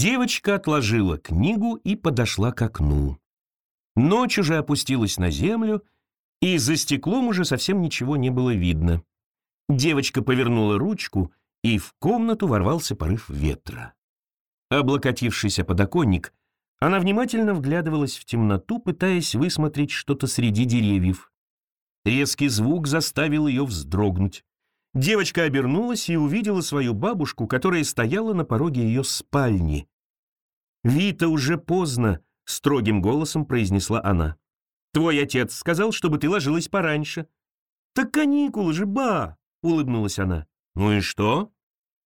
Девочка отложила книгу и подошла к окну. Ночь уже опустилась на землю, и за стеклом уже совсем ничего не было видно. Девочка повернула ручку, и в комнату ворвался порыв ветра. Облокотившись о подоконник, она внимательно вглядывалась в темноту, пытаясь высмотреть что-то среди деревьев. Резкий звук заставил ее вздрогнуть. Девочка обернулась и увидела свою бабушку, которая стояла на пороге ее спальни. «Вита, уже поздно», — строгим голосом произнесла она. «Твой отец сказал, чтобы ты ложилась пораньше». «Так каникулы же, ба!» — улыбнулась она. «Ну и что?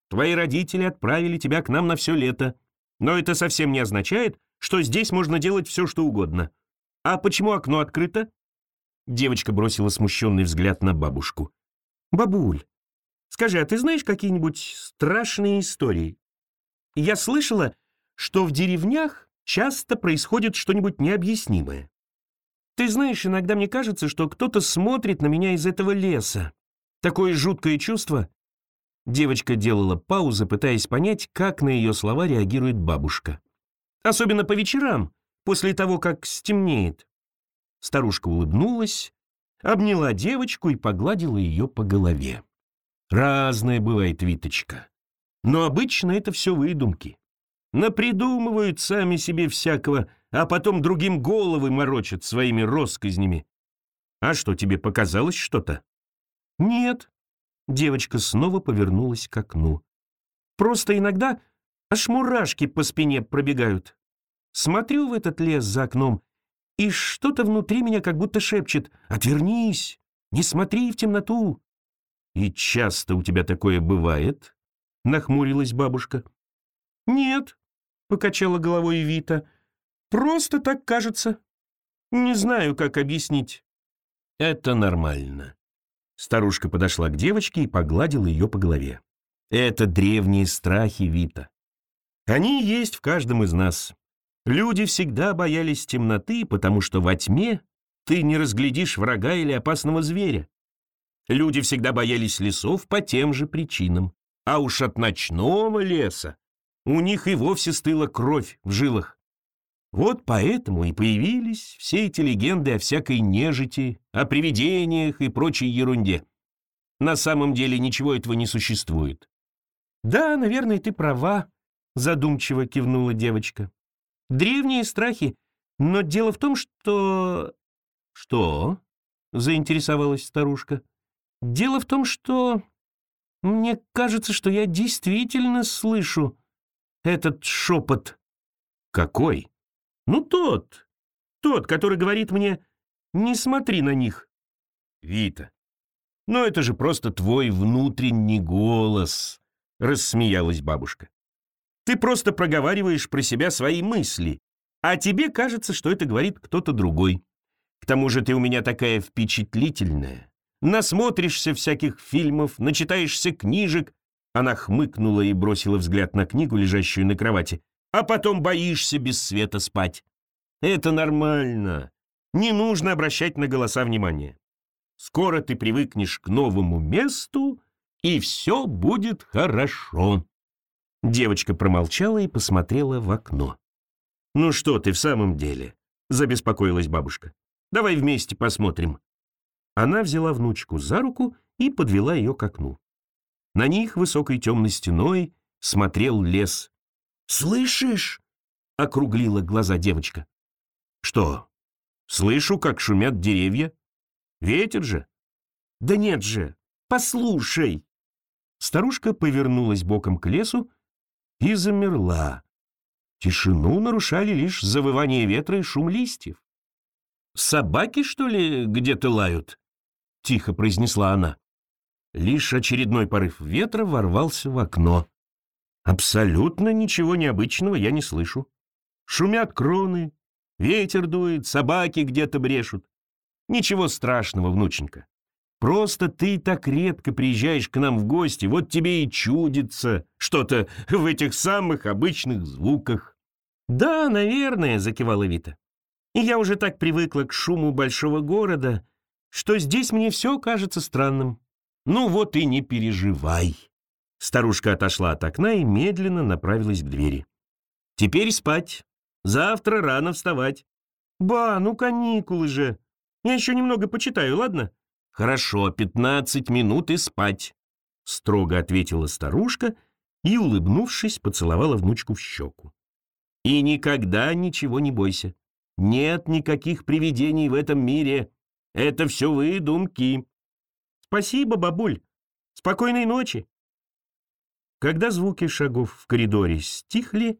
Твои родители отправили тебя к нам на все лето. Но это совсем не означает, что здесь можно делать все, что угодно. А почему окно открыто?» Девочка бросила смущенный взгляд на бабушку. «Бабуль, скажи, а ты знаешь какие-нибудь страшные истории? Я слышала, что в деревнях часто происходит что-нибудь необъяснимое. Ты знаешь, иногда мне кажется, что кто-то смотрит на меня из этого леса. Такое жуткое чувство. Девочка делала паузы, пытаясь понять, как на ее слова реагирует бабушка. Особенно по вечерам, после того, как стемнеет. Старушка улыбнулась, обняла девочку и погладила ее по голове. Разная бывает Виточка. Но обычно это все выдумки. Напридумывают сами себе всякого, а потом другим головы морочат своими россказнями. А что, тебе показалось что-то? Нет. Девочка снова повернулась к окну. Просто иногда аж мурашки по спине пробегают. Смотрю в этот лес за окном, и что-то внутри меня как будто шепчет «Отвернись! Не смотри в темноту!» «И часто у тебя такое бывает?» — нахмурилась бабушка. «Нет», — покачала головой Вита. «Просто так кажется. Не знаю, как объяснить». «Это нормально». Старушка подошла к девочке и погладила ее по голове. «Это древние страхи Вита. Они есть в каждом из нас. Люди всегда боялись темноты, потому что во тьме ты не разглядишь врага или опасного зверя. Люди всегда боялись лесов по тем же причинам. А уж от ночного леса у них и вовсе стыла кровь в жилах. Вот поэтому и появились все эти легенды о всякой нежити, о привидениях и прочей ерунде. На самом деле ничего этого не существует. «Да, наверное, ты права», — задумчиво кивнула девочка. «Древние страхи, но дело в том, что...» «Что?» — заинтересовалась старушка. «Дело в том, что... Мне кажется, что я действительно слышу этот шепот. Какой? Ну, тот. Тот, который говорит мне, не смотри на них. Вита, ну это же просто твой внутренний голос, рассмеялась бабушка. Ты просто проговариваешь про себя свои мысли, а тебе кажется, что это говорит кто-то другой. К тому же ты у меня такая впечатлительная. Насмотришься всяких фильмов, начитаешься книжек, она хмыкнула и бросила взгляд на книгу, лежащую на кровати. «А потом боишься без света спать. Это нормально. Не нужно обращать на голоса внимания. Скоро ты привыкнешь к новому месту, и все будет хорошо». Девочка промолчала и посмотрела в окно. «Ну что ты в самом деле?» — забеспокоилась бабушка. «Давай вместе посмотрим». Она взяла внучку за руку и подвела ее к окну. На них высокой темной стеной смотрел лес. «Слышишь?» — округлила глаза девочка. «Что? Слышу, как шумят деревья. Ветер же?» «Да нет же! Послушай!» Старушка повернулась боком к лесу и замерла. Тишину нарушали лишь завывание ветра и шум листьев. «Собаки, что ли, где-то лают?» — тихо произнесла она. Лишь очередной порыв ветра ворвался в окно. Абсолютно ничего необычного я не слышу. Шумят кроны, ветер дует, собаки где-то брешут. Ничего страшного, внученька. Просто ты так редко приезжаешь к нам в гости, вот тебе и чудится что-то в этих самых обычных звуках. «Да, наверное», — закивала Вита. «И я уже так привыкла к шуму большого города, что здесь мне все кажется странным. «Ну вот и не переживай». Старушка отошла от окна и медленно направилась к двери. Теперь спать. Завтра рано вставать. Ба, ну каникулы же. Я еще немного почитаю, ладно? Хорошо, пятнадцать минут и спать, строго ответила старушка и, улыбнувшись, поцеловала внучку в щеку. И никогда ничего не бойся. Нет никаких привидений в этом мире. Это все выдумки. Спасибо, бабуль. Спокойной ночи. Когда звуки шагов в коридоре стихли,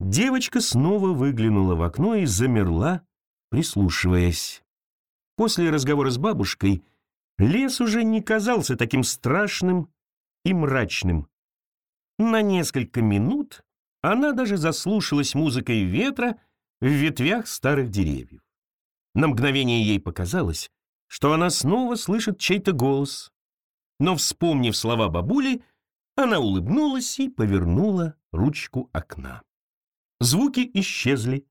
девочка снова выглянула в окно и замерла, прислушиваясь. После разговора с бабушкой лес уже не казался таким страшным и мрачным. На несколько минут она даже заслушалась музыкой ветра в ветвях старых деревьев. На мгновение ей показалось, что она снова слышит чей-то голос. Но, вспомнив слова бабули, она улыбнулась и повернула ручку окна. Звуки исчезли.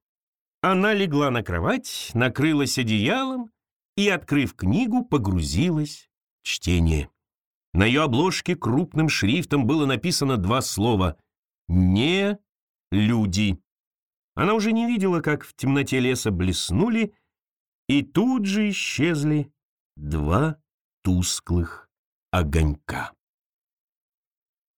Она легла на кровать, накрылась одеялом и, открыв книгу, погрузилась в чтение. На ее обложке крупным шрифтом было написано два слова «Не люди». Она уже не видела, как в темноте леса блеснули, и тут же исчезли два тусклых огонька.